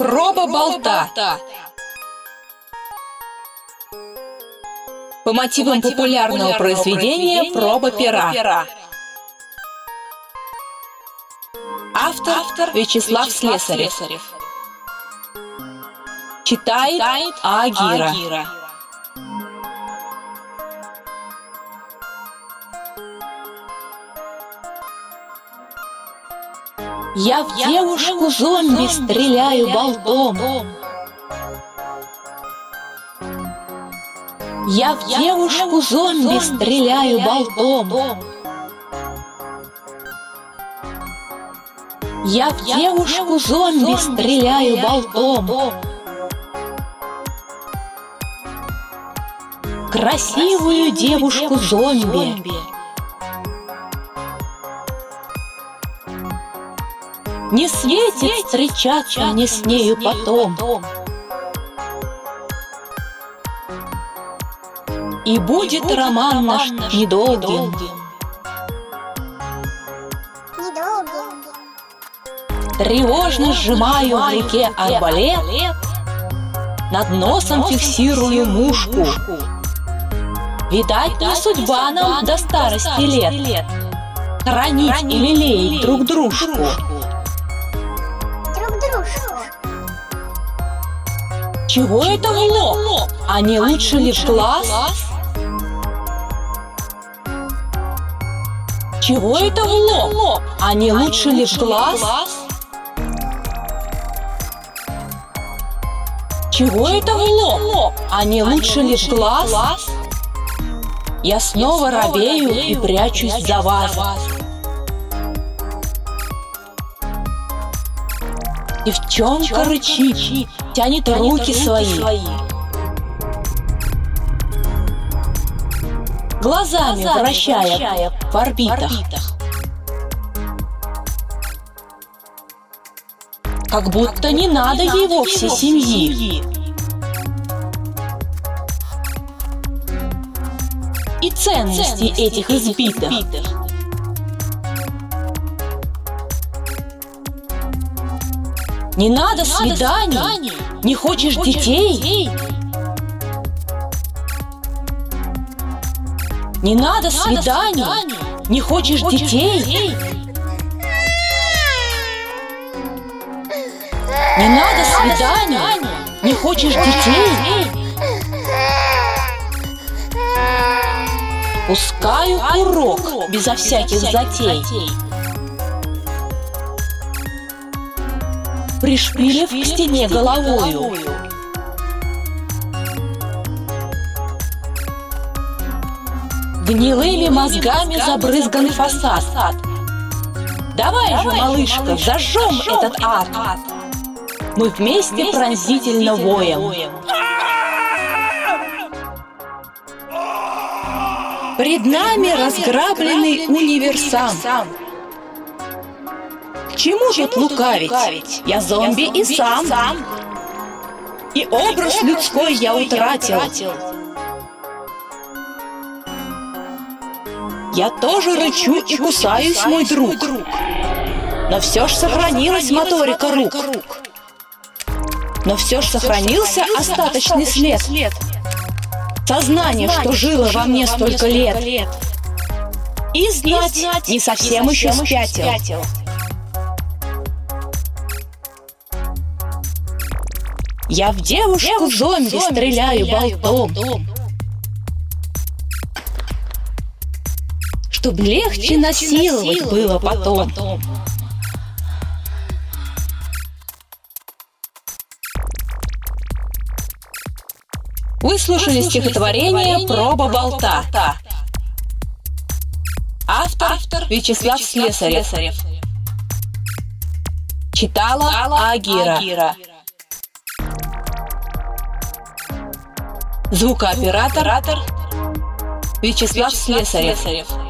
Проба болта. По мотивам популярного произведения «Проба пера». Автор Вячеслав Слесарев. Читает Агира. Я в девушку зомби стреляю болтом. Я в девушку зомби стреляю болтом. Я в девушку зомби стреляю болтом. Красивую девушку зомби. Не светит встречаться мне с нею потом. И будет роман наш недолгим. Тревожно сжимаю в руке арбалет, Над носом фиксирую мушку. Видать, не судьба нам до старости лет. Хранить и лелеять друг дружку. Чего это в лоб? А не лучше ли в глаз? Чего это в лоб? А не лучше ли в глаз? Чего это в лоб? А не лучше ли в глаз? Я снова робею и прячусь за вас. Девчонка рычит, тянет руки свои. Глазами вращая в орбитах. Как будто не надо ей вовсе семьи. И ценности этих избитых. Не надо свиданий, не хочешь детей? Не надо свиданий, не хочешь детей? Не надо свиданий, не хочешь детей? Пускаю урок безо всяких затей. Пришпилив к стене головою. Гнилыми мозгами забрызган фасад. Давай же, малышка, зажжем этот ад. Мы вместе пронзительно воем. Пред нами разграбленный универсам чему тут лукавить? Я зомби и сам. И образ людской я утратил. Я тоже рычу и кусаюсь, мой друг. Но все ж сохранилась моторика рук. Но все ж сохранился остаточный след. Сознание, что жило во мне столько лет. И знать не совсем еще спятил. Я в девушку зомби стреляю болтом. Чтоб легче насиловать было потом. Вы слушали стихотворение «Проба болта». Автор Вячеслав Слесарев. Читала Агира. Звукооператор Вячеслав Слесарев.